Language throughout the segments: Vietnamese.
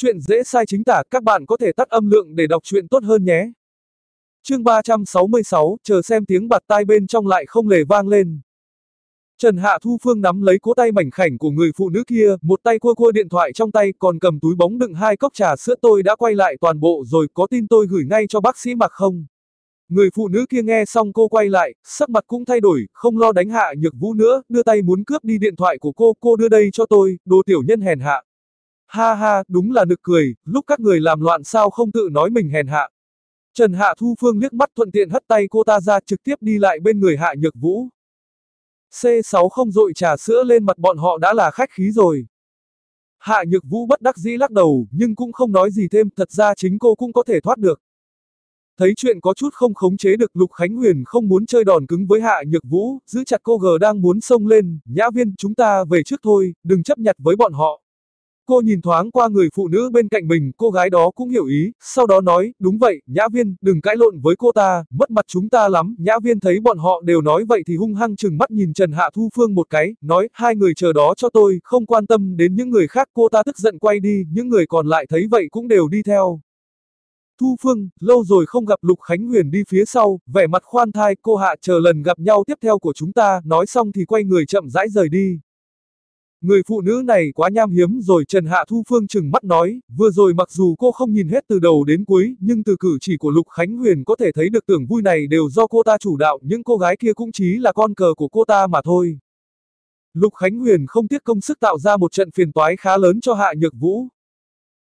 Chuyện dễ sai chính tả, các bạn có thể tắt âm lượng để đọc chuyện tốt hơn nhé. Chương 366, chờ xem tiếng bạt tai bên trong lại không lề vang lên. Trần Hạ Thu Phương nắm lấy cố tay mảnh khảnh của người phụ nữ kia, một tay cua cua điện thoại trong tay, còn cầm túi bóng đựng hai cốc trà sữa tôi đã quay lại toàn bộ rồi, có tin tôi gửi ngay cho bác sĩ mặc không? Người phụ nữ kia nghe xong cô quay lại, sắc mặt cũng thay đổi, không lo đánh Hạ Nhược Vũ nữa, đưa tay muốn cướp đi điện thoại của cô, cô đưa đây cho tôi, đồ tiểu nhân hèn hạ. Ha ha, đúng là nực cười, lúc các người làm loạn sao không tự nói mình hèn hạ. Trần Hạ Thu Phương liếc mắt thuận tiện hất tay cô ta ra trực tiếp đi lại bên người Hạ Nhược Vũ. C6 không dội trà sữa lên mặt bọn họ đã là khách khí rồi. Hạ Nhược Vũ bất đắc dĩ lắc đầu, nhưng cũng không nói gì thêm, thật ra chính cô cũng có thể thoát được. Thấy chuyện có chút không khống chế được Lục Khánh Huyền không muốn chơi đòn cứng với Hạ Nhược Vũ, giữ chặt cô gờ đang muốn xông lên, nhã viên chúng ta về trước thôi, đừng chấp nhặt với bọn họ. Cô nhìn thoáng qua người phụ nữ bên cạnh mình, cô gái đó cũng hiểu ý, sau đó nói, đúng vậy, Nhã Viên, đừng cãi lộn với cô ta, mất mặt chúng ta lắm. Nhã Viên thấy bọn họ đều nói vậy thì hung hăng chừng mắt nhìn Trần Hạ Thu Phương một cái, nói, hai người chờ đó cho tôi, không quan tâm đến những người khác. Cô ta tức giận quay đi, những người còn lại thấy vậy cũng đều đi theo. Thu Phương, lâu rồi không gặp Lục Khánh Huyền đi phía sau, vẻ mặt khoan thai, cô Hạ chờ lần gặp nhau tiếp theo của chúng ta, nói xong thì quay người chậm rãi rời đi. Người phụ nữ này quá nham hiếm rồi Trần Hạ Thu Phương chừng mắt nói, vừa rồi mặc dù cô không nhìn hết từ đầu đến cuối, nhưng từ cử chỉ của Lục Khánh Huyền có thể thấy được tưởng vui này đều do cô ta chủ đạo, những cô gái kia cũng chỉ là con cờ của cô ta mà thôi. Lục Khánh Huyền không tiếc công sức tạo ra một trận phiền toái khá lớn cho Hạ Nhược Vũ.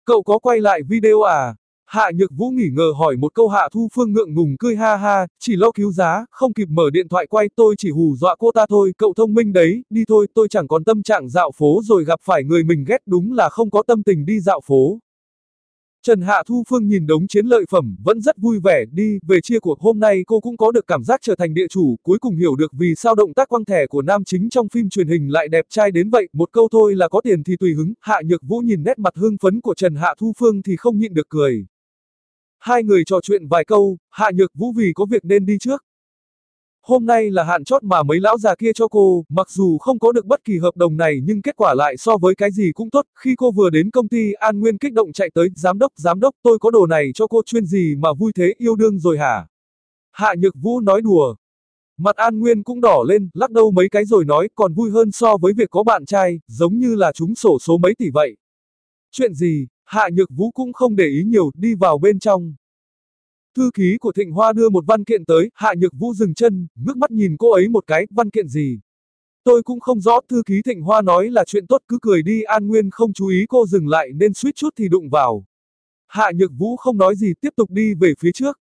Cậu có quay lại video à? Hạ Nhược Vũ nghỉ ngờ hỏi một câu Hạ Thu Phương ngượng ngùng cười ha ha, chỉ lo cứu giá, không kịp mở điện thoại quay tôi chỉ hù dọa cô ta thôi, cậu thông minh đấy, đi thôi, tôi chẳng còn tâm trạng dạo phố rồi gặp phải người mình ghét đúng là không có tâm tình đi dạo phố. Trần Hạ Thu Phương nhìn đống chiến lợi phẩm, vẫn rất vui vẻ, đi, về chia cuộc hôm nay cô cũng có được cảm giác trở thành địa chủ, cuối cùng hiểu được vì sao động tác quăng thẻ của nam chính trong phim truyền hình lại đẹp trai đến vậy, một câu thôi là có tiền thì tùy hứng, Hạ Nhược Vũ nhìn nét mặt hưng phấn của Trần Hạ Thu Phương thì không nhịn được cười. Hai người trò chuyện vài câu, Hạ Nhược Vũ vì có việc nên đi trước. Hôm nay là hạn chót mà mấy lão già kia cho cô, mặc dù không có được bất kỳ hợp đồng này nhưng kết quả lại so với cái gì cũng tốt. Khi cô vừa đến công ty An Nguyên kích động chạy tới, giám đốc, giám đốc, tôi có đồ này cho cô chuyên gì mà vui thế yêu đương rồi hả? Hạ Nhược Vũ nói đùa. Mặt An Nguyên cũng đỏ lên, lắc đầu mấy cái rồi nói còn vui hơn so với việc có bạn trai, giống như là chúng sổ số mấy tỷ vậy. Chuyện gì, Hạ Nhược Vũ cũng không để ý nhiều, đi vào bên trong. Thư ký của Thịnh Hoa đưa một văn kiện tới, Hạ Nhược Vũ dừng chân, ngước mắt nhìn cô ấy một cái, văn kiện gì? Tôi cũng không rõ, thư ký Thịnh Hoa nói là chuyện tốt cứ cười đi, An Nguyên không chú ý cô dừng lại nên suýt chút thì đụng vào. Hạ Nhược Vũ không nói gì tiếp tục đi về phía trước.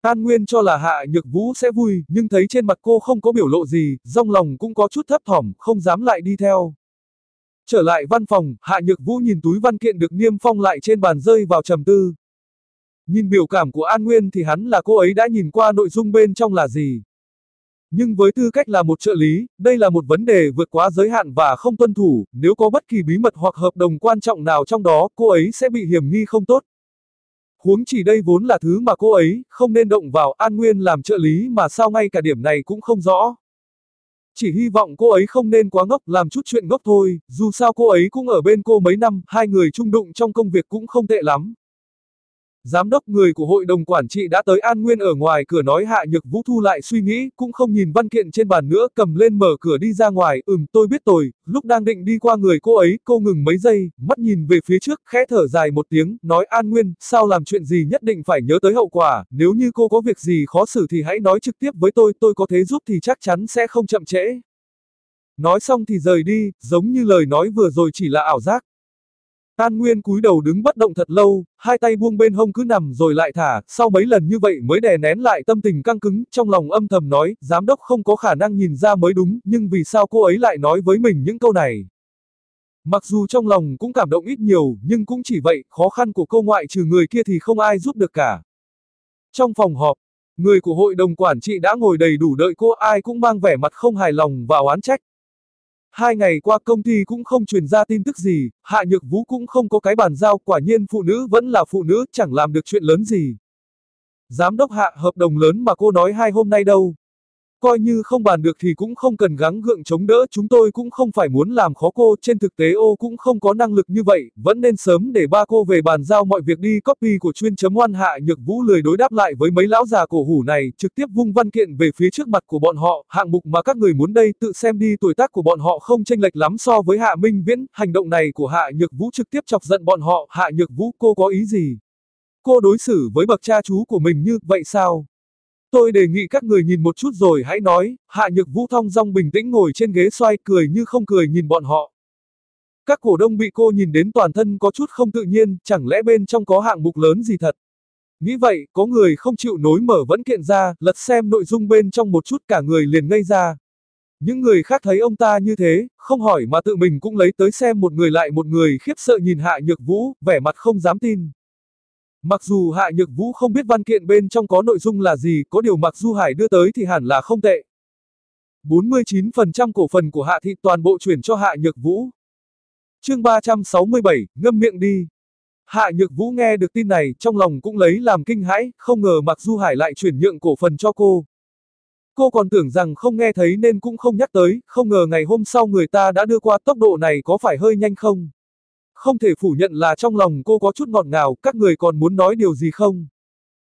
An Nguyên cho là Hạ Nhược Vũ sẽ vui, nhưng thấy trên mặt cô không có biểu lộ gì, trong lòng cũng có chút thấp thỏm, không dám lại đi theo. Trở lại văn phòng, Hạ Nhược Vũ nhìn túi văn kiện được niêm phong lại trên bàn rơi vào trầm tư. Nhìn biểu cảm của An Nguyên thì hắn là cô ấy đã nhìn qua nội dung bên trong là gì. Nhưng với tư cách là một trợ lý, đây là một vấn đề vượt quá giới hạn và không tuân thủ, nếu có bất kỳ bí mật hoặc hợp đồng quan trọng nào trong đó, cô ấy sẽ bị hiểm nghi không tốt. Huống chỉ đây vốn là thứ mà cô ấy không nên động vào An Nguyên làm trợ lý mà sao ngay cả điểm này cũng không rõ. Chỉ hy vọng cô ấy không nên quá ngốc làm chút chuyện ngốc thôi, dù sao cô ấy cũng ở bên cô mấy năm, hai người chung đụng trong công việc cũng không tệ lắm. Giám đốc người của hội đồng quản trị đã tới An Nguyên ở ngoài cửa nói Hạ Nhược Vũ thu lại suy nghĩ, cũng không nhìn văn kiện trên bàn nữa, cầm lên mở cửa đi ra ngoài, ừm tôi biết rồi, lúc đang định đi qua người cô ấy, cô ngừng mấy giây, mắt nhìn về phía trước, khẽ thở dài một tiếng, nói An Nguyên, sao làm chuyện gì nhất định phải nhớ tới hậu quả, nếu như cô có việc gì khó xử thì hãy nói trực tiếp với tôi, tôi có thế giúp thì chắc chắn sẽ không chậm trễ. Nói xong thì rời đi, giống như lời nói vừa rồi chỉ là ảo giác. An Nguyên cúi đầu đứng bất động thật lâu, hai tay buông bên hông cứ nằm rồi lại thả, sau mấy lần như vậy mới đè nén lại tâm tình căng cứng, trong lòng âm thầm nói, giám đốc không có khả năng nhìn ra mới đúng, nhưng vì sao cô ấy lại nói với mình những câu này. Mặc dù trong lòng cũng cảm động ít nhiều, nhưng cũng chỉ vậy, khó khăn của cô ngoại trừ người kia thì không ai giúp được cả. Trong phòng họp, người của hội đồng quản trị đã ngồi đầy đủ đợi cô ai cũng mang vẻ mặt không hài lòng và oán trách. Hai ngày qua công ty cũng không truyền ra tin tức gì, Hạ Nhược Vũ cũng không có cái bàn giao, quả nhiên phụ nữ vẫn là phụ nữ, chẳng làm được chuyện lớn gì. Giám đốc Hạ hợp đồng lớn mà cô nói hai hôm nay đâu. Coi như không bàn được thì cũng không cần gắng gượng chống đỡ, chúng tôi cũng không phải muốn làm khó cô, trên thực tế ô cũng không có năng lực như vậy, vẫn nên sớm để ba cô về bàn giao mọi việc đi. Copy của chuyên chấm oan hạ nhược vũ lười đối đáp lại với mấy lão già cổ hủ này, trực tiếp vung văn kiện về phía trước mặt của bọn họ, hạng mục mà các người muốn đây tự xem đi tuổi tác của bọn họ không chênh lệch lắm so với hạ minh viễn, hành động này của hạ nhược vũ trực tiếp chọc giận bọn họ, hạ nhược vũ cô có ý gì? Cô đối xử với bậc cha chú của mình như vậy sao? Tôi đề nghị các người nhìn một chút rồi hãy nói, Hạ Nhược Vũ thong dong bình tĩnh ngồi trên ghế xoay cười như không cười nhìn bọn họ. Các cổ đông bị cô nhìn đến toàn thân có chút không tự nhiên, chẳng lẽ bên trong có hạng mục lớn gì thật. Nghĩ vậy, có người không chịu nối mở vẫn kiện ra, lật xem nội dung bên trong một chút cả người liền ngây ra. Những người khác thấy ông ta như thế, không hỏi mà tự mình cũng lấy tới xem một người lại một người khiếp sợ nhìn Hạ Nhược Vũ, vẻ mặt không dám tin. Mặc dù Hạ Nhược Vũ không biết văn kiện bên trong có nội dung là gì, có điều Mặc Du Hải đưa tới thì hẳn là không tệ. 49% cổ phần của Hạ Thị toàn bộ chuyển cho Hạ Nhược Vũ. Chương 367, ngâm miệng đi. Hạ Nhược Vũ nghe được tin này, trong lòng cũng lấy làm kinh hãi, không ngờ Mặc Du Hải lại chuyển nhượng cổ phần cho cô. Cô còn tưởng rằng không nghe thấy nên cũng không nhắc tới, không ngờ ngày hôm sau người ta đã đưa qua tốc độ này có phải hơi nhanh không? Không thể phủ nhận là trong lòng cô có chút ngọt ngào, các người còn muốn nói điều gì không?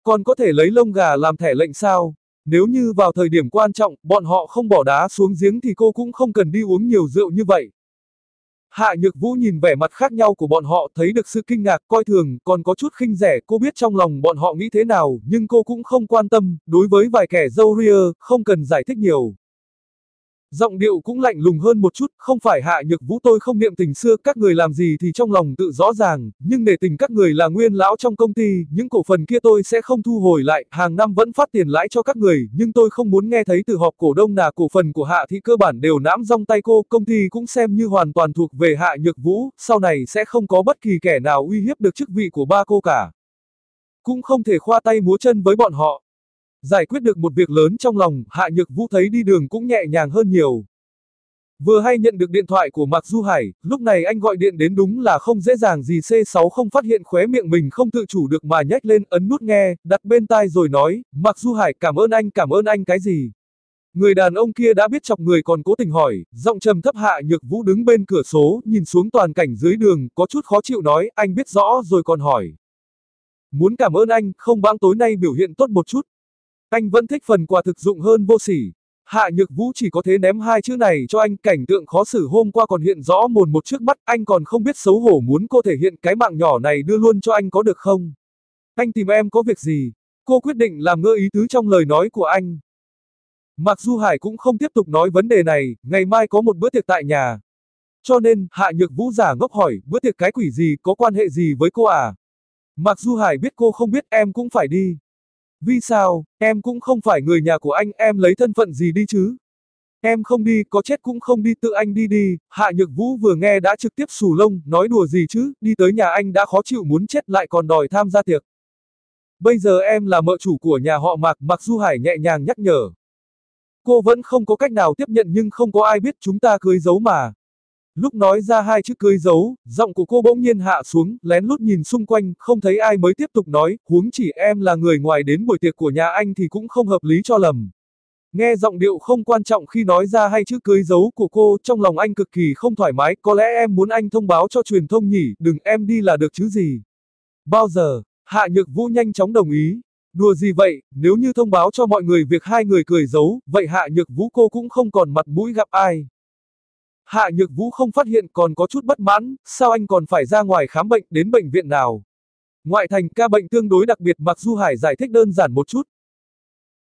Còn có thể lấy lông gà làm thẻ lệnh sao? Nếu như vào thời điểm quan trọng, bọn họ không bỏ đá xuống giếng thì cô cũng không cần đi uống nhiều rượu như vậy. Hạ Nhược Vũ nhìn vẻ mặt khác nhau của bọn họ thấy được sự kinh ngạc, coi thường, còn có chút khinh rẻ, cô biết trong lòng bọn họ nghĩ thế nào, nhưng cô cũng không quan tâm, đối với vài kẻ dâu ria, không cần giải thích nhiều. Giọng điệu cũng lạnh lùng hơn một chút, không phải hạ nhược vũ tôi không niệm tình xưa, các người làm gì thì trong lòng tự rõ ràng, nhưng để tình các người là nguyên lão trong công ty, những cổ phần kia tôi sẽ không thu hồi lại, hàng năm vẫn phát tiền lãi cho các người, nhưng tôi không muốn nghe thấy từ họp cổ đông là cổ phần của hạ thì cơ bản đều nãm rong tay cô, công ty cũng xem như hoàn toàn thuộc về hạ nhược vũ, sau này sẽ không có bất kỳ kẻ nào uy hiếp được chức vị của ba cô cả. Cũng không thể khoa tay múa chân với bọn họ, Giải quyết được một việc lớn trong lòng, Hạ Nhược Vũ thấy đi đường cũng nhẹ nhàng hơn nhiều. Vừa hay nhận được điện thoại của Mạc Du Hải, lúc này anh gọi điện đến đúng là không dễ dàng gì C6 không phát hiện khóe miệng mình không tự chủ được mà nhếch lên ấn nút nghe, đặt bên tai rồi nói, Mạc Du Hải cảm ơn anh cảm ơn anh cái gì. Người đàn ông kia đã biết chọc người còn cố tình hỏi, giọng trầm thấp Hạ Nhược Vũ đứng bên cửa số, nhìn xuống toàn cảnh dưới đường, có chút khó chịu nói, anh biết rõ rồi còn hỏi. Muốn cảm ơn anh, không bãng tối nay biểu hiện tốt một chút, anh vẫn thích phần quà thực dụng hơn vô sỉ. Hạ Nhược Vũ chỉ có thế ném hai chữ này cho anh, cảnh tượng khó xử hôm qua còn hiện rõ mồn một trước mắt, anh còn không biết xấu hổ muốn cô thể hiện cái mạng nhỏ này đưa luôn cho anh có được không? Anh tìm em có việc gì? Cô quyết định làm ngơ ý tứ trong lời nói của anh. Mặc Du Hải cũng không tiếp tục nói vấn đề này, ngày mai có một bữa tiệc tại nhà. Cho nên, Hạ Nhược Vũ giả ngốc hỏi, bữa tiệc cái quỷ gì, có quan hệ gì với cô à? Mặc Du Hải biết cô không biết em cũng phải đi. Vì sao, em cũng không phải người nhà của anh, em lấy thân phận gì đi chứ? Em không đi, có chết cũng không đi, tự anh đi đi. Hạ Nhược Vũ vừa nghe đã trực tiếp sù lông, nói đùa gì chứ, đi tới nhà anh đã khó chịu muốn chết lại còn đòi tham gia tiệc. Bây giờ em là mợ chủ của nhà họ Mạc, Mạc Du Hải nhẹ nhàng nhắc nhở. Cô vẫn không có cách nào tiếp nhận nhưng không có ai biết chúng ta cưới giấu mà. Lúc nói ra hai chữ cưới giấu, giọng của cô bỗng nhiên hạ xuống, lén lút nhìn xung quanh, không thấy ai mới tiếp tục nói, huống chỉ em là người ngoài đến buổi tiệc của nhà anh thì cũng không hợp lý cho lầm. Nghe giọng điệu không quan trọng khi nói ra hai chữ cưới giấu của cô, trong lòng anh cực kỳ không thoải mái, có lẽ em muốn anh thông báo cho truyền thông nhỉ, đừng em đi là được chứ gì. Bao giờ, Hạ Nhược Vũ nhanh chóng đồng ý. Đùa gì vậy, nếu như thông báo cho mọi người việc hai người cười giấu, vậy Hạ Nhược Vũ cô cũng không còn mặt mũi gặp ai. Hạ Nhược Vũ không phát hiện còn có chút bất mãn, sao anh còn phải ra ngoài khám bệnh đến bệnh viện nào? Ngoại thành ca bệnh tương đối đặc biệt mặc Du Hải giải thích đơn giản một chút.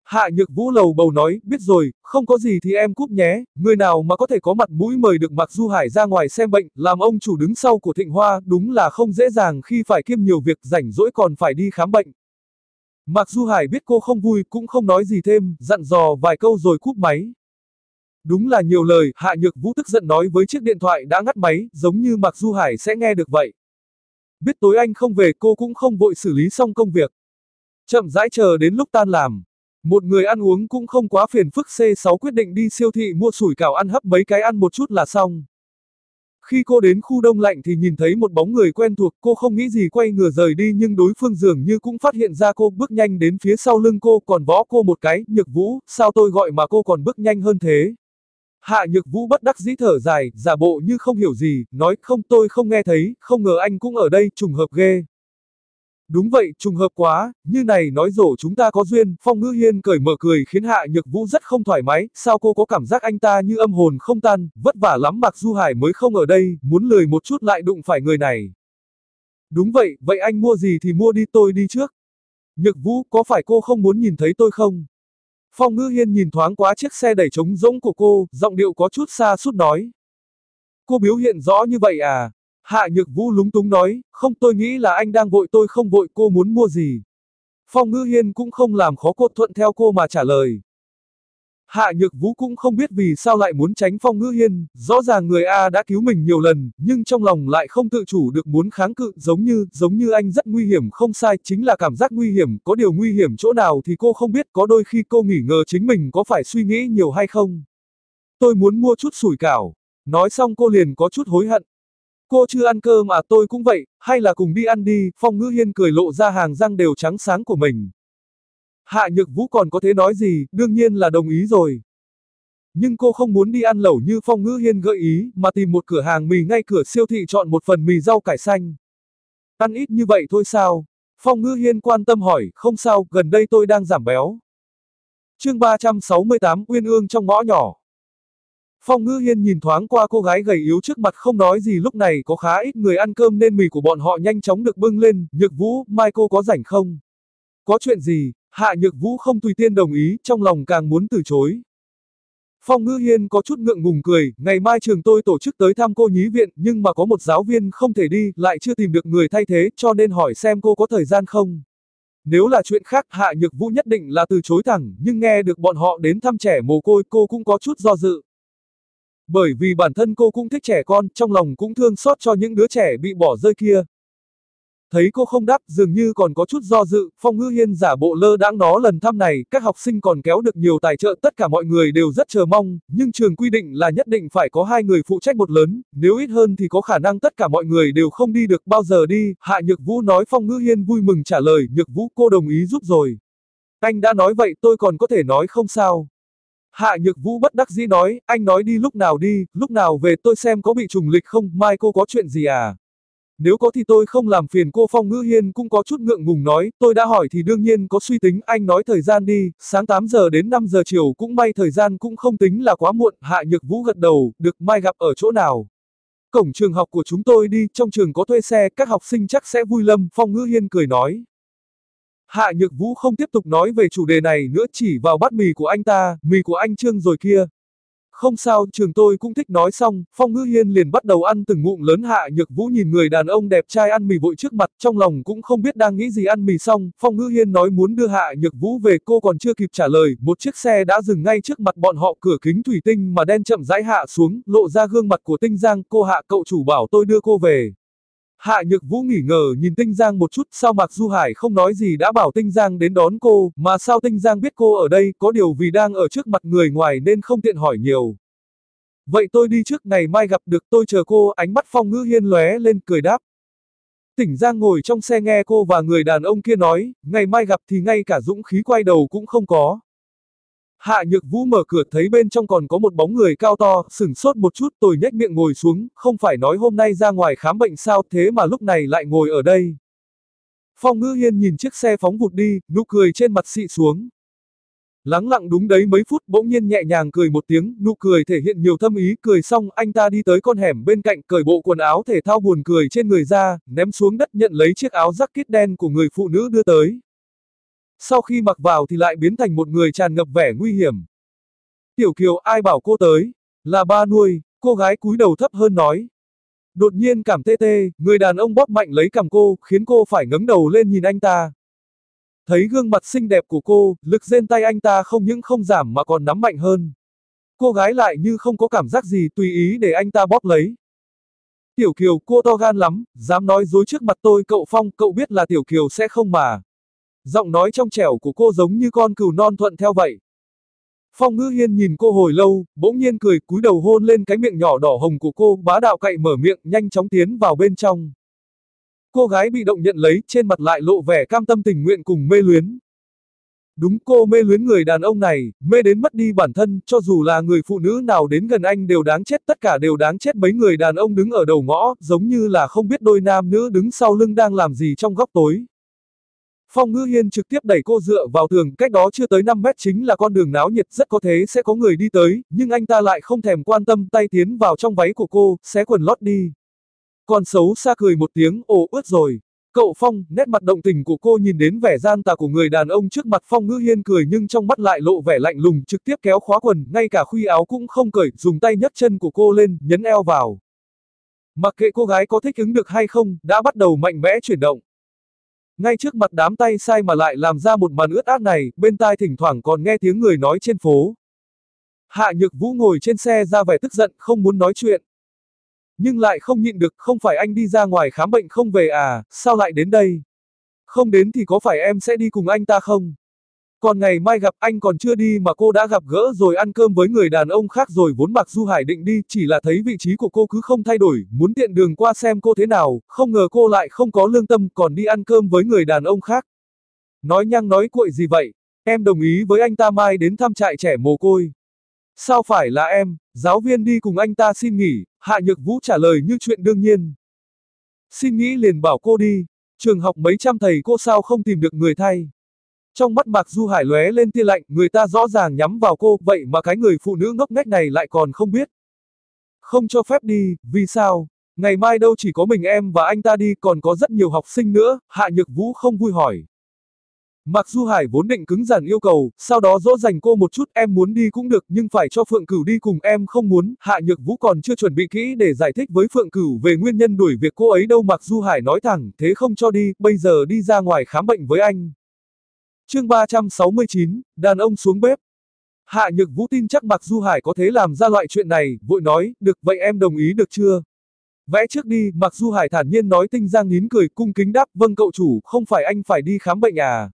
Hạ Nhược Vũ lầu bầu nói, biết rồi, không có gì thì em cúp nhé, người nào mà có thể có mặt mũi mời được Mạc Du Hải ra ngoài xem bệnh, làm ông chủ đứng sau của Thịnh Hoa, đúng là không dễ dàng khi phải kiêm nhiều việc rảnh rỗi còn phải đi khám bệnh. Mạc Du Hải biết cô không vui cũng không nói gì thêm, dặn dò vài câu rồi cúp máy. Đúng là nhiều lời, Hạ Nhược Vũ tức giận nói với chiếc điện thoại đã ngắt máy, giống như Mạc Du Hải sẽ nghe được vậy. Biết tối anh không về cô cũng không vội xử lý xong công việc. Chậm rãi chờ đến lúc tan làm. Một người ăn uống cũng không quá phiền phức C6 quyết định đi siêu thị mua sủi cảo ăn hấp mấy cái ăn một chút là xong. Khi cô đến khu đông lạnh thì nhìn thấy một bóng người quen thuộc, cô không nghĩ gì quay ngửa rời đi nhưng đối phương dường như cũng phát hiện ra cô bước nhanh đến phía sau lưng cô còn võ cô một cái, nhược vũ, sao tôi gọi mà cô còn bước nhanh hơn thế? Hạ nhược vũ bất đắc dĩ thở dài, giả bộ như không hiểu gì, nói không tôi không nghe thấy, không ngờ anh cũng ở đây, trùng hợp ghê. Đúng vậy, trùng hợp quá, như này nói rổ chúng ta có duyên, Phong Ngữ Hiên cởi mở cười khiến Hạ Nhược Vũ rất không thoải mái, sao cô có cảm giác anh ta như âm hồn không tan, vất vả lắm Mạc Du Hải mới không ở đây, muốn lười một chút lại đụng phải người này. Đúng vậy, vậy anh mua gì thì mua đi tôi đi trước. Nhược Vũ, có phải cô không muốn nhìn thấy tôi không? Phong Ngữ Hiên nhìn thoáng quá chiếc xe đẩy trống rỗng của cô, giọng điệu có chút xa sút nói. Cô biểu hiện rõ như vậy à? Hạ Nhược Vũ lúng túng nói, không tôi nghĩ là anh đang vội tôi không vội cô muốn mua gì. Phong Ngữ Hiên cũng không làm khó cô thuận theo cô mà trả lời. Hạ Nhược Vũ cũng không biết vì sao lại muốn tránh Phong Ngữ Hiên, rõ ràng người A đã cứu mình nhiều lần, nhưng trong lòng lại không tự chủ được muốn kháng cự, giống như, giống như anh rất nguy hiểm không sai, chính là cảm giác nguy hiểm, có điều nguy hiểm chỗ nào thì cô không biết, có đôi khi cô nghỉ ngờ chính mình có phải suy nghĩ nhiều hay không. Tôi muốn mua chút sủi cảo. Nói xong cô liền có chút hối hận, Cô chưa ăn cơm à tôi cũng vậy, hay là cùng đi ăn đi, Phong Ngữ Hiên cười lộ ra hàng răng đều trắng sáng của mình. Hạ Nhược Vũ còn có thể nói gì, đương nhiên là đồng ý rồi. Nhưng cô không muốn đi ăn lẩu như Phong Ngữ Hiên gợi ý, mà tìm một cửa hàng mì ngay cửa siêu thị chọn một phần mì rau cải xanh. Ăn ít như vậy thôi sao? Phong Ngữ Hiên quan tâm hỏi, không sao, gần đây tôi đang giảm béo. Chương 368 Uyên ương trong ngõ nhỏ. Phong Ngữ Hiên nhìn thoáng qua cô gái gầy yếu trước mặt không nói gì lúc này có khá ít người ăn cơm nên mì của bọn họ nhanh chóng được bưng lên, Nhược Vũ, mai cô có rảnh không? Có chuyện gì? Hạ Nhược Vũ không tùy tiên đồng ý, trong lòng càng muốn từ chối. Phong Ngữ Hiên có chút ngượng ngùng cười, ngày mai trường tôi tổ chức tới thăm cô nhí viện, nhưng mà có một giáo viên không thể đi, lại chưa tìm được người thay thế, cho nên hỏi xem cô có thời gian không. Nếu là chuyện khác, Hạ Nhược Vũ nhất định là từ chối thẳng, nhưng nghe được bọn họ đến thăm trẻ mồ côi, cô cũng có chút do dự. Bởi vì bản thân cô cũng thích trẻ con, trong lòng cũng thương xót cho những đứa trẻ bị bỏ rơi kia. Thấy cô không đáp, dường như còn có chút do dự, Phong Ngư Hiên giả bộ lơ đãng nó lần thăm này, các học sinh còn kéo được nhiều tài trợ, tất cả mọi người đều rất chờ mong, nhưng trường quy định là nhất định phải có hai người phụ trách một lớn, nếu ít hơn thì có khả năng tất cả mọi người đều không đi được bao giờ đi, Hạ Nhược Vũ nói Phong Ngư Hiên vui mừng trả lời, Nhược Vũ cô đồng ý giúp rồi. Anh đã nói vậy tôi còn có thể nói không sao. Hạ Nhược Vũ bất đắc dĩ nói, anh nói đi lúc nào đi, lúc nào về tôi xem có bị trùng lịch không, mai cô có chuyện gì à? Nếu có thì tôi không làm phiền cô Phong Ngữ Hiên cũng có chút ngượng ngùng nói, tôi đã hỏi thì đương nhiên có suy tính, anh nói thời gian đi, sáng 8 giờ đến 5 giờ chiều cũng may thời gian cũng không tính là quá muộn, Hạ Nhược Vũ gật đầu, được mai gặp ở chỗ nào. Cổng trường học của chúng tôi đi, trong trường có thuê xe, các học sinh chắc sẽ vui lâm, Phong Ngữ Hiên cười nói. Hạ Nhược Vũ không tiếp tục nói về chủ đề này nữa chỉ vào bát mì của anh ta, mì của anh Trương rồi kia. Không sao, trường tôi cũng thích nói xong, Phong Ngữ Hiên liền bắt đầu ăn từng ngụm lớn Hạ Nhược Vũ nhìn người đàn ông đẹp trai ăn mì vội trước mặt, trong lòng cũng không biết đang nghĩ gì ăn mì xong, Phong Ngữ Hiên nói muốn đưa Hạ Nhược Vũ về cô còn chưa kịp trả lời, một chiếc xe đã dừng ngay trước mặt bọn họ cửa kính thủy tinh mà đen chậm rãi hạ xuống, lộ ra gương mặt của tinh giang, cô Hạ cậu chủ bảo tôi đưa cô về. Hạ Nhược Vũ nghỉ ngờ nhìn Tinh Giang một chút, sao Mạc Du Hải không nói gì đã bảo Tinh Giang đến đón cô, mà sao Tinh Giang biết cô ở đây, có điều vì đang ở trước mặt người ngoài nên không tiện hỏi nhiều. Vậy tôi đi trước ngày mai gặp được tôi chờ cô, ánh mắt Phong Ngữ Hiên lóe lên cười đáp. Tỉnh Giang ngồi trong xe nghe cô và người đàn ông kia nói, ngày mai gặp thì ngay cả dũng khí quay đầu cũng không có. Hạ Nhược Vũ mở cửa thấy bên trong còn có một bóng người cao to, sửng sốt một chút tôi nhếch miệng ngồi xuống, không phải nói hôm nay ra ngoài khám bệnh sao thế mà lúc này lại ngồi ở đây. Phong Ngữ Hiên nhìn chiếc xe phóng vụt đi, nụ cười trên mặt xị xuống. Lắng lặng đúng đấy mấy phút bỗng nhiên nhẹ nhàng cười một tiếng, nụ cười thể hiện nhiều thâm ý, cười xong anh ta đi tới con hẻm bên cạnh cởi bộ quần áo thể thao buồn cười trên người ra, ném xuống đất nhận lấy chiếc áo jacket đen của người phụ nữ đưa tới sau khi mặc vào thì lại biến thành một người tràn ngập vẻ nguy hiểm. Tiểu Kiều ai bảo cô tới, là ba nuôi, cô gái cúi đầu thấp hơn nói. Đột nhiên cảm tê tê, người đàn ông bóp mạnh lấy cầm cô, khiến cô phải ngẩng đầu lên nhìn anh ta. Thấy gương mặt xinh đẹp của cô, lực trên tay anh ta không những không giảm mà còn nắm mạnh hơn. Cô gái lại như không có cảm giác gì tùy ý để anh ta bóp lấy. Tiểu Kiều cô to gan lắm, dám nói dối trước mặt tôi cậu Phong, cậu biết là Tiểu Kiều sẽ không mà. Giọng nói trong trẻo của cô giống như con cừu non thuận theo vậy. Phong ngữ hiên nhìn cô hồi lâu, bỗng nhiên cười cúi đầu hôn lên cái miệng nhỏ đỏ hồng của cô, bá đạo cậy mở miệng, nhanh chóng tiến vào bên trong. Cô gái bị động nhận lấy, trên mặt lại lộ vẻ cam tâm tình nguyện cùng mê luyến. Đúng cô mê luyến người đàn ông này, mê đến mất đi bản thân, cho dù là người phụ nữ nào đến gần anh đều đáng chết, tất cả đều đáng chết mấy người đàn ông đứng ở đầu ngõ, giống như là không biết đôi nam nữ đứng sau lưng đang làm gì trong góc tối. Phong Ngư Hiên trực tiếp đẩy cô dựa vào tường, cách đó chưa tới 5 mét chính là con đường náo nhiệt rất có thế sẽ có người đi tới, nhưng anh ta lại không thèm quan tâm tay tiến vào trong váy của cô, xé quần lót đi. Còn xấu xa cười một tiếng, ồ ướt rồi. Cậu Phong, nét mặt động tình của cô nhìn đến vẻ gian tà của người đàn ông trước mặt Phong Ngư Hiên cười nhưng trong mắt lại lộ vẻ lạnh lùng, trực tiếp kéo khóa quần, ngay cả khuy áo cũng không cởi, dùng tay nhấc chân của cô lên, nhấn eo vào. Mặc kệ cô gái có thích ứng được hay không, đã bắt đầu mạnh mẽ chuyển động. Ngay trước mặt đám tay sai mà lại làm ra một màn ướt át này, bên tai thỉnh thoảng còn nghe tiếng người nói trên phố. Hạ Nhược Vũ ngồi trên xe ra vẻ tức giận, không muốn nói chuyện. Nhưng lại không nhịn được, không phải anh đi ra ngoài khám bệnh không về à, sao lại đến đây? Không đến thì có phải em sẽ đi cùng anh ta không? Còn ngày mai gặp anh còn chưa đi mà cô đã gặp gỡ rồi ăn cơm với người đàn ông khác rồi vốn mặc Du Hải định đi, chỉ là thấy vị trí của cô cứ không thay đổi, muốn tiện đường qua xem cô thế nào, không ngờ cô lại không có lương tâm còn đi ăn cơm với người đàn ông khác. Nói nhăng nói cuội gì vậy? Em đồng ý với anh ta mai đến thăm trại trẻ mồ côi. Sao phải là em, giáo viên đi cùng anh ta xin nghỉ, Hạ Nhược Vũ trả lời như chuyện đương nhiên. Xin nghĩ liền bảo cô đi, trường học mấy trăm thầy cô sao không tìm được người thay. Trong mắt Mạc Du Hải lóe lên tia lạnh, người ta rõ ràng nhắm vào cô, vậy mà cái người phụ nữ ngốc nghếch này lại còn không biết. Không cho phép đi, vì sao? Ngày mai đâu chỉ có mình em và anh ta đi, còn có rất nhiều học sinh nữa, Hạ Nhược Vũ không vui hỏi. Mạc Du Hải vốn định cứng rắn yêu cầu, sau đó dỗ dành cô một chút, em muốn đi cũng được, nhưng phải cho Phượng Cửu đi cùng em không muốn, Hạ Nhược Vũ còn chưa chuẩn bị kỹ để giải thích với Phượng Cửu về nguyên nhân đuổi việc cô ấy đâu Mạc Du Hải nói thẳng, thế không cho đi, bây giờ đi ra ngoài khám bệnh với anh. Chương 369, đàn ông xuống bếp. Hạ Nhược Vũ tin chắc Mạc Du Hải có thể làm ra loại chuyện này, vội nói, được vậy em đồng ý được chưa? Vẽ trước đi, Mạc Du Hải thản nhiên nói tinh giang nín cười cung kính đáp, vâng cậu chủ, không phải anh phải đi khám bệnh à?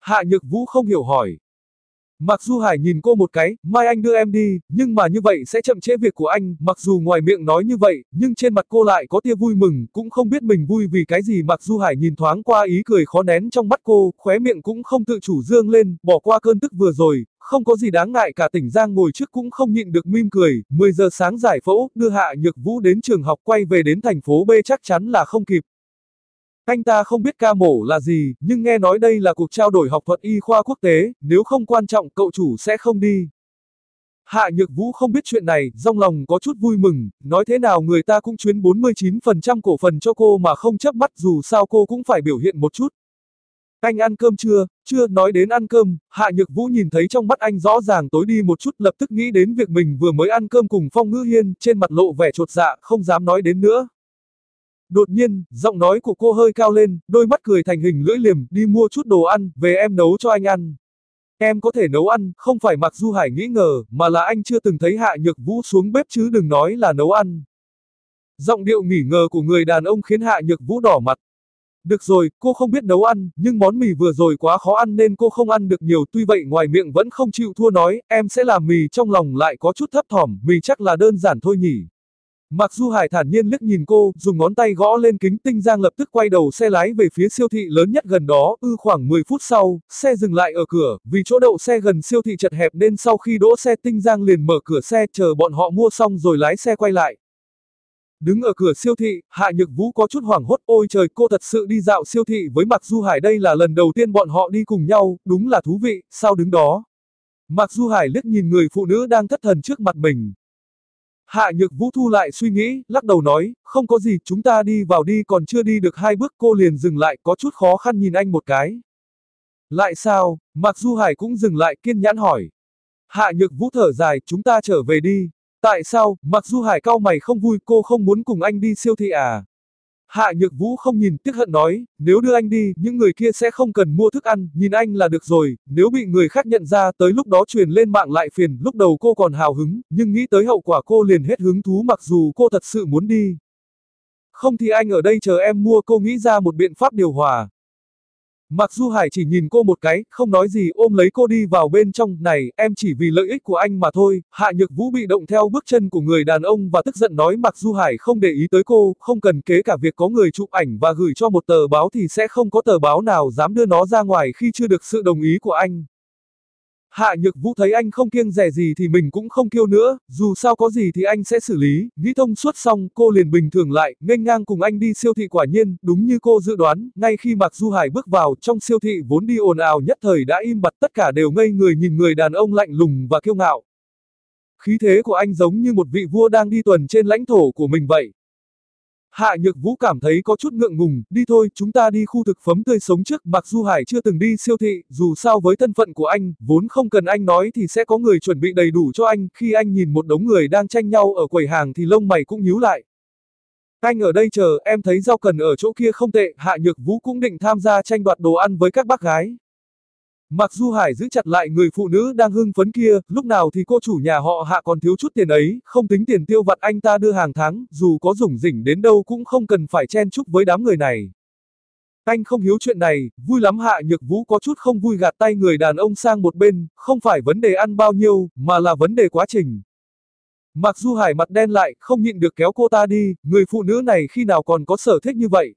Hạ Nhược Vũ không hiểu hỏi. Mặc Du Hải nhìn cô một cái, mai anh đưa em đi, nhưng mà như vậy sẽ chậm trễ việc của anh, mặc dù ngoài miệng nói như vậy, nhưng trên mặt cô lại có tia vui mừng, cũng không biết mình vui vì cái gì. Mặc Du Hải nhìn thoáng qua ý cười khó nén trong mắt cô, khóe miệng cũng không tự chủ dương lên, bỏ qua cơn tức vừa rồi, không có gì đáng ngại cả. Tỉnh Giang ngồi trước cũng không nhịn được mỉm cười, 10 giờ sáng giải phẫu, đưa Hạ Nhược Vũ đến trường học quay về đến thành phố B chắc chắn là không kịp. Anh ta không biết ca mổ là gì, nhưng nghe nói đây là cuộc trao đổi học thuật y khoa quốc tế, nếu không quan trọng cậu chủ sẽ không đi. Hạ Nhược Vũ không biết chuyện này, trong lòng có chút vui mừng, nói thế nào người ta cũng chuyến 49% cổ phần cho cô mà không chấp mắt dù sao cô cũng phải biểu hiện một chút. Anh ăn cơm chưa? Chưa, nói đến ăn cơm, Hạ Nhược Vũ nhìn thấy trong mắt anh rõ ràng tối đi một chút lập tức nghĩ đến việc mình vừa mới ăn cơm cùng Phong Ngữ Hiên, trên mặt lộ vẻ trột dạ, không dám nói đến nữa. Đột nhiên, giọng nói của cô hơi cao lên, đôi mắt cười thành hình lưỡi liềm, đi mua chút đồ ăn, về em nấu cho anh ăn. Em có thể nấu ăn, không phải mặc Du Hải nghĩ ngờ, mà là anh chưa từng thấy Hạ Nhược Vũ xuống bếp chứ đừng nói là nấu ăn. Giọng điệu nghỉ ngờ của người đàn ông khiến Hạ Nhược Vũ đỏ mặt. Được rồi, cô không biết nấu ăn, nhưng món mì vừa rồi quá khó ăn nên cô không ăn được nhiều tuy vậy ngoài miệng vẫn không chịu thua nói, em sẽ làm mì trong lòng lại có chút thấp thỏm, mì chắc là đơn giản thôi nhỉ. Mặc Du Hải thản nhiên liếc nhìn cô, dùng ngón tay gõ lên kính tinh giang lập tức quay đầu xe lái về phía siêu thị lớn nhất gần đó, ư khoảng 10 phút sau, xe dừng lại ở cửa, vì chỗ đậu xe gần siêu thị chật hẹp nên sau khi đỗ xe tinh giang liền mở cửa xe chờ bọn họ mua xong rồi lái xe quay lại. Đứng ở cửa siêu thị, Hạ Nhược Vũ có chút hoảng hốt, ôi trời cô thật sự đi dạo siêu thị với Mạc Du Hải đây là lần đầu tiên bọn họ đi cùng nhau, đúng là thú vị, sao đứng đó. Mạc Du Hải liếc nhìn người phụ nữ đang thất thần trước mặt mình, Hạ Nhược Vũ thu lại suy nghĩ, lắc đầu nói, không có gì, chúng ta đi vào đi còn chưa đi được hai bước cô liền dừng lại, có chút khó khăn nhìn anh một cái. Lại sao, Mạc Du Hải cũng dừng lại kiên nhãn hỏi. Hạ Nhược Vũ thở dài, chúng ta trở về đi. Tại sao, Mạc Du Hải cao mày không vui cô không muốn cùng anh đi siêu thị à? Hạ Nhược Vũ không nhìn tiếc hận nói, nếu đưa anh đi, những người kia sẽ không cần mua thức ăn, nhìn anh là được rồi, nếu bị người khác nhận ra tới lúc đó truyền lên mạng lại phiền, lúc đầu cô còn hào hứng, nhưng nghĩ tới hậu quả cô liền hết hứng thú mặc dù cô thật sự muốn đi. Không thì anh ở đây chờ em mua cô nghĩ ra một biện pháp điều hòa. Mặc Du Hải chỉ nhìn cô một cái, không nói gì ôm lấy cô đi vào bên trong, này, em chỉ vì lợi ích của anh mà thôi, Hạ Nhược Vũ bị động theo bước chân của người đàn ông và tức giận nói Mặc Du Hải không để ý tới cô, không cần kế cả việc có người chụp ảnh và gửi cho một tờ báo thì sẽ không có tờ báo nào dám đưa nó ra ngoài khi chưa được sự đồng ý của anh. Hạ Nhược Vũ thấy anh không kiêng rẻ gì thì mình cũng không kêu nữa, dù sao có gì thì anh sẽ xử lý, nghĩ thông suốt xong, cô liền bình thường lại, nghênh ngang cùng anh đi siêu thị quả nhiên, đúng như cô dự đoán, ngay khi Mạc Du Hải bước vào, trong siêu thị vốn đi ồn ào nhất thời đã im bặt tất cả đều ngây người nhìn người đàn ông lạnh lùng và kiêu ngạo. Khí thế của anh giống như một vị vua đang đi tuần trên lãnh thổ của mình vậy. Hạ Nhược Vũ cảm thấy có chút ngượng ngùng, đi thôi, chúng ta đi khu thực phẩm tươi sống trước, mặc dù Hải chưa từng đi siêu thị, dù sao với thân phận của anh, vốn không cần anh nói thì sẽ có người chuẩn bị đầy đủ cho anh, khi anh nhìn một đống người đang tranh nhau ở quầy hàng thì lông mày cũng nhíu lại. Anh ở đây chờ, em thấy rau cần ở chỗ kia không tệ, Hạ Nhược Vũ cũng định tham gia tranh đoạt đồ ăn với các bác gái. Mặc Du Hải giữ chặt lại người phụ nữ đang hưng phấn kia, lúc nào thì cô chủ nhà họ hạ còn thiếu chút tiền ấy, không tính tiền tiêu vặt anh ta đưa hàng tháng, dù có rủng rỉnh đến đâu cũng không cần phải chen chúc với đám người này. Anh không hiếu chuyện này, vui lắm hạ nhược vũ có chút không vui gạt tay người đàn ông sang một bên, không phải vấn đề ăn bao nhiêu, mà là vấn đề quá trình. Mặc Du Hải mặt đen lại, không nhịn được kéo cô ta đi, người phụ nữ này khi nào còn có sở thích như vậy.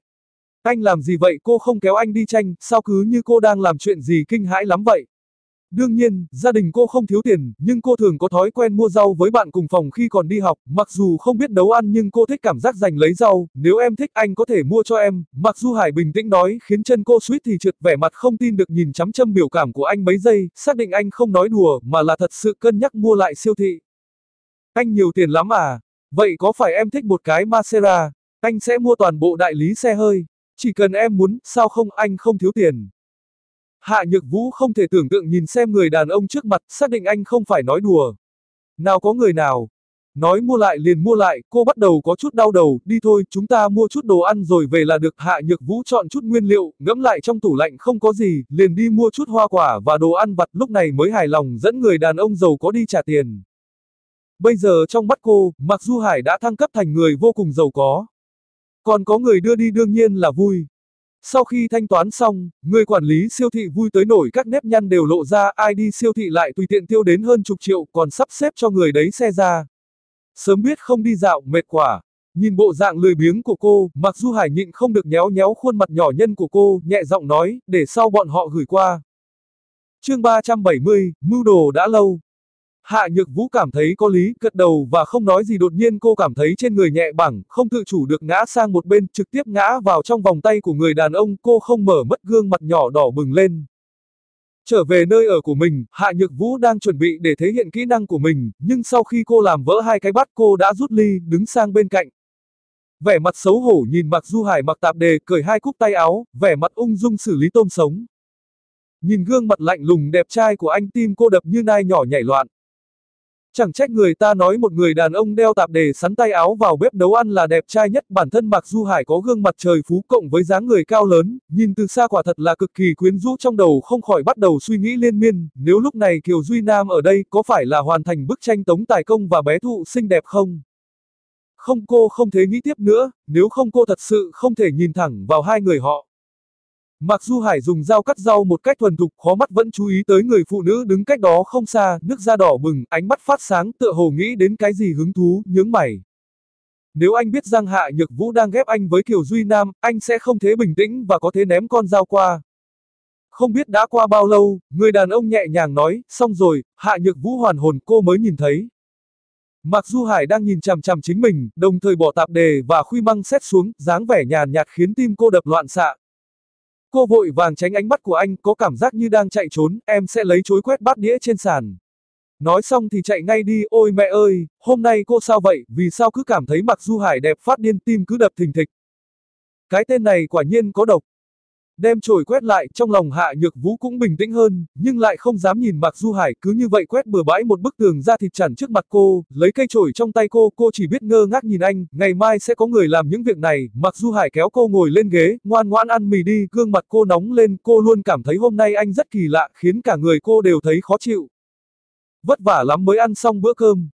Anh làm gì vậy cô không kéo anh đi tranh, sao cứ như cô đang làm chuyện gì kinh hãi lắm vậy? Đương nhiên, gia đình cô không thiếu tiền, nhưng cô thường có thói quen mua rau với bạn cùng phòng khi còn đi học, mặc dù không biết nấu ăn nhưng cô thích cảm giác giành lấy rau, nếu em thích anh có thể mua cho em, mặc dù Hải bình tĩnh nói, khiến chân cô suýt thì trượt vẻ mặt không tin được nhìn chắm châm biểu cảm của anh mấy giây, xác định anh không nói đùa, mà là thật sự cân nhắc mua lại siêu thị. Anh nhiều tiền lắm à? Vậy có phải em thích một cái Masera? Anh sẽ mua toàn bộ đại lý xe hơi. Chỉ cần em muốn, sao không anh không thiếu tiền. Hạ Nhược Vũ không thể tưởng tượng nhìn xem người đàn ông trước mặt, xác định anh không phải nói đùa. Nào có người nào. Nói mua lại liền mua lại, cô bắt đầu có chút đau đầu, đi thôi, chúng ta mua chút đồ ăn rồi về là được. Hạ Nhược Vũ chọn chút nguyên liệu, ngẫm lại trong tủ lạnh không có gì, liền đi mua chút hoa quả và đồ ăn vặt, lúc này mới hài lòng dẫn người đàn ông giàu có đi trả tiền. Bây giờ trong mắt cô, Mặc Du Hải đã thăng cấp thành người vô cùng giàu có. Còn có người đưa đi đương nhiên là vui. Sau khi thanh toán xong, người quản lý siêu thị vui tới nổi các nếp nhăn đều lộ ra, ai đi siêu thị lại tùy tiện tiêu đến hơn chục triệu, còn sắp xếp cho người đấy xe ra. Sớm biết không đi dạo, mệt quả. Nhìn bộ dạng lười biếng của cô, mặc dù Hải nhịn không được nhéo nhéo khuôn mặt nhỏ nhân của cô, nhẹ giọng nói, để sau bọn họ gửi qua. Chương 370, mưu đồ đã lâu. Hạ Nhược Vũ cảm thấy có lý, gật đầu và không nói gì đột nhiên cô cảm thấy trên người nhẹ bằng, không tự chủ được ngã sang một bên, trực tiếp ngã vào trong vòng tay của người đàn ông, cô không mở mất gương mặt nhỏ đỏ bừng lên. Trở về nơi ở của mình, Hạ Nhược Vũ đang chuẩn bị để thể hiện kỹ năng của mình, nhưng sau khi cô làm vỡ hai cái bát cô đã rút ly, đứng sang bên cạnh. Vẻ mặt xấu hổ nhìn Mạc Du Hải mặc tạp đề, cởi hai cúc tay áo, vẻ mặt ung dung xử lý tôm sống. Nhìn gương mặt lạnh lùng đẹp trai của anh tim cô đập như nai nhỏ nhảy loạn. Chẳng trách người ta nói một người đàn ông đeo tạp đề sắn tay áo vào bếp nấu ăn là đẹp trai nhất, bản thân Mạc Du Hải có gương mặt trời phú cộng với dáng người cao lớn, nhìn từ xa quả thật là cực kỳ quyến rũ trong đầu không khỏi bắt đầu suy nghĩ liên miên, nếu lúc này Kiều Duy Nam ở đây có phải là hoàn thành bức tranh tống tài công và bé thụ xinh đẹp không? Không cô không thể nghĩ tiếp nữa, nếu không cô thật sự không thể nhìn thẳng vào hai người họ. Mặc Du Hải dùng dao cắt rau một cách thuần thục, khó mắt vẫn chú ý tới người phụ nữ đứng cách đó không xa, nước da đỏ bừng, ánh mắt phát sáng, tựa hồ nghĩ đến cái gì hứng thú, nhướng mày. Nếu anh biết Giang Hạ Nhược Vũ đang ghép anh với Kiều Duy Nam, anh sẽ không thế bình tĩnh và có thể ném con dao qua. Không biết đã qua bao lâu, người đàn ông nhẹ nhàng nói, xong rồi, Hạ Nhược Vũ hoàn hồn cô mới nhìn thấy. Mặc Du Hải đang nhìn chằm chằm chính mình, đồng thời bỏ tạp đề và khuy măng xét xuống, dáng vẻ nhàn nhạt khiến tim cô đập loạn xạ, Cô vội vàng tránh ánh mắt của anh, có cảm giác như đang chạy trốn, em sẽ lấy chối quét bát đĩa trên sàn. Nói xong thì chạy ngay đi, ôi mẹ ơi, hôm nay cô sao vậy, vì sao cứ cảm thấy mặc Du Hải đẹp phát điên tim cứ đập thình thịch. Cái tên này quả nhiên có độc. Đem chổi quét lại, trong lòng Hạ Nhược Vũ cũng bình tĩnh hơn, nhưng lại không dám nhìn Mạc Du Hải, cứ như vậy quét bừa bãi một bức tường ra thịt chản trước mặt cô, lấy cây chổi trong tay cô, cô chỉ biết ngơ ngác nhìn anh, ngày mai sẽ có người làm những việc này, Mạc Du Hải kéo cô ngồi lên ghế, ngoan ngoãn ăn mì đi, gương mặt cô nóng lên, cô luôn cảm thấy hôm nay anh rất kỳ lạ, khiến cả người cô đều thấy khó chịu. Vất vả lắm mới ăn xong bữa cơm.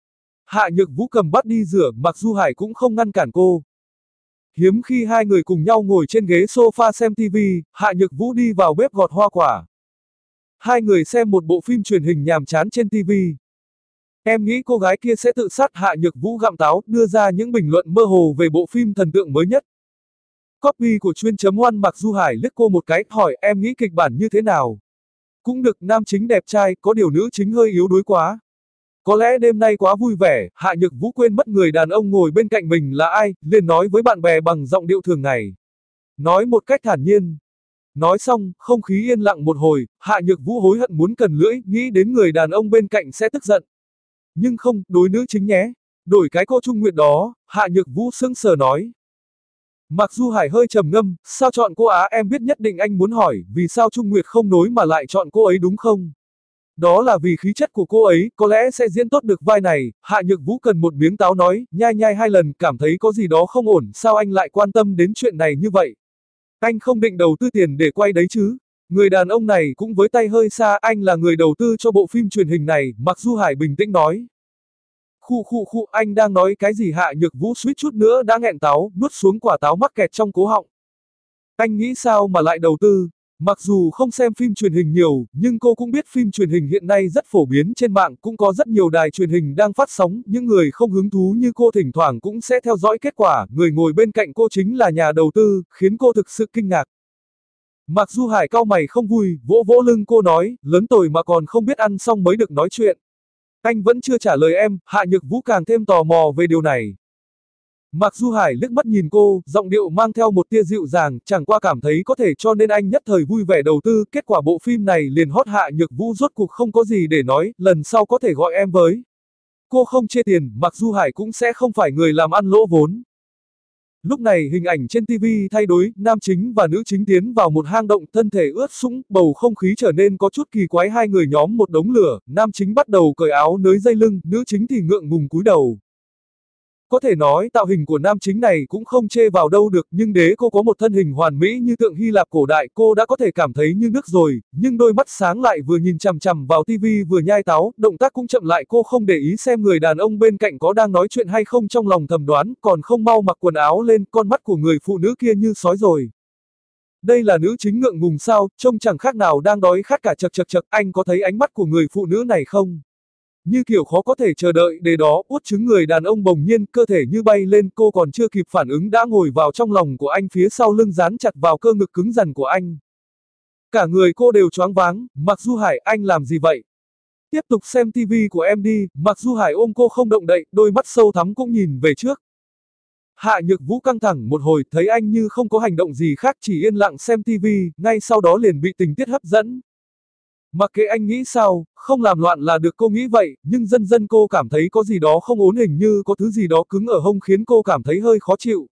Hạ Nhược Vũ cầm bát đi rửa, Mạc Du Hải cũng không ngăn cản cô, Hiếm khi hai người cùng nhau ngồi trên ghế sofa xem TV, Hạ Nhược Vũ đi vào bếp gọt hoa quả. Hai người xem một bộ phim truyền hình nhàm chán trên TV. Em nghĩ cô gái kia sẽ tự sát Hạ Nhược Vũ gặm táo, đưa ra những bình luận mơ hồ về bộ phim thần tượng mới nhất. Copy của chuyên chấm one mặc Du Hải liếc cô một cái, hỏi em nghĩ kịch bản như thế nào? Cũng được nam chính đẹp trai, có điều nữ chính hơi yếu đuối quá. Có lẽ đêm nay quá vui vẻ, Hạ Nhược Vũ quên mất người đàn ông ngồi bên cạnh mình là ai, liền nói với bạn bè bằng giọng điệu thường ngày. Nói một cách thản nhiên. Nói xong, không khí yên lặng một hồi, Hạ Nhược Vũ hối hận muốn cần lưỡi, nghĩ đến người đàn ông bên cạnh sẽ tức giận. Nhưng không, đối nữ chính nhé. Đổi cái cô Trung Nguyệt đó, Hạ Nhược Vũ sững sờ nói. Mặc dù Hải hơi trầm ngâm, sao chọn cô Á em biết nhất định anh muốn hỏi, vì sao Trung Nguyệt không nối mà lại chọn cô ấy đúng không? Đó là vì khí chất của cô ấy, có lẽ sẽ diễn tốt được vai này, Hạ Nhược Vũ cần một miếng táo nói, nhai nhai hai lần, cảm thấy có gì đó không ổn, sao anh lại quan tâm đến chuyện này như vậy? Anh không định đầu tư tiền để quay đấy chứ? Người đàn ông này cũng với tay hơi xa, anh là người đầu tư cho bộ phim truyền hình này, Mặc Du Hải bình tĩnh nói. Khu khu khu, anh đang nói cái gì Hạ Nhược Vũ suýt chút nữa đã nghẹn táo, nuốt xuống quả táo mắc kẹt trong cố họng. Anh nghĩ sao mà lại đầu tư? Mặc dù không xem phim truyền hình nhiều, nhưng cô cũng biết phim truyền hình hiện nay rất phổ biến trên mạng, cũng có rất nhiều đài truyền hình đang phát sóng, những người không hứng thú như cô thỉnh thoảng cũng sẽ theo dõi kết quả, người ngồi bên cạnh cô chính là nhà đầu tư, khiến cô thực sự kinh ngạc. Mặc dù Hải cao mày không vui, vỗ vỗ lưng cô nói, lớn tuổi mà còn không biết ăn xong mới được nói chuyện. Anh vẫn chưa trả lời em, Hạ Nhược Vũ càng thêm tò mò về điều này. Mặc Du Hải liếc mắt nhìn cô, giọng điệu mang theo một tia dịu dàng, chẳng qua cảm thấy có thể cho nên anh nhất thời vui vẻ đầu tư, kết quả bộ phim này liền hot Hạ Nhược Vũ rốt cuộc không có gì để nói, lần sau có thể gọi em với. Cô không chê tiền, Mặc Du Hải cũng sẽ không phải người làm ăn lỗ vốn. Lúc này hình ảnh trên TV thay đổi, nam chính và nữ chính tiến vào một hang động thân thể ướt sũng, bầu không khí trở nên có chút kỳ quái hai người nhóm một đống lửa, nam chính bắt đầu cởi áo nới dây lưng, nữ chính thì ngượng ngùng cúi đầu. Có thể nói tạo hình của nam chính này cũng không chê vào đâu được nhưng đế cô có một thân hình hoàn mỹ như tượng Hy Lạp cổ đại cô đã có thể cảm thấy như nước rồi, nhưng đôi mắt sáng lại vừa nhìn chằm chằm vào tivi vừa nhai táo, động tác cũng chậm lại cô không để ý xem người đàn ông bên cạnh có đang nói chuyện hay không trong lòng thầm đoán, còn không mau mặc quần áo lên, con mắt của người phụ nữ kia như sói rồi. Đây là nữ chính ngượng ngùng sao, trông chẳng khác nào đang đói khát cả chật chật chật, anh có thấy ánh mắt của người phụ nữ này không? Như kiểu khó có thể chờ đợi để đó, út chứng người đàn ông bồng nhiên, cơ thể như bay lên, cô còn chưa kịp phản ứng đã ngồi vào trong lòng của anh phía sau lưng dán chặt vào cơ ngực cứng rắn của anh. Cả người cô đều choáng váng, mặc Du Hải, anh làm gì vậy? Tiếp tục xem tivi của em đi, mặc Du Hải ôm cô không động đậy, đôi mắt sâu thắm cũng nhìn về trước. Hạ Nhược Vũ căng thẳng một hồi, thấy anh như không có hành động gì khác chỉ yên lặng xem tivi, ngay sau đó liền bị tình tiết hấp dẫn. Mặc kệ anh nghĩ sao, không làm loạn là được cô nghĩ vậy, nhưng dần dần cô cảm thấy có gì đó không ổn hình như có thứ gì đó cứng ở hông khiến cô cảm thấy hơi khó chịu.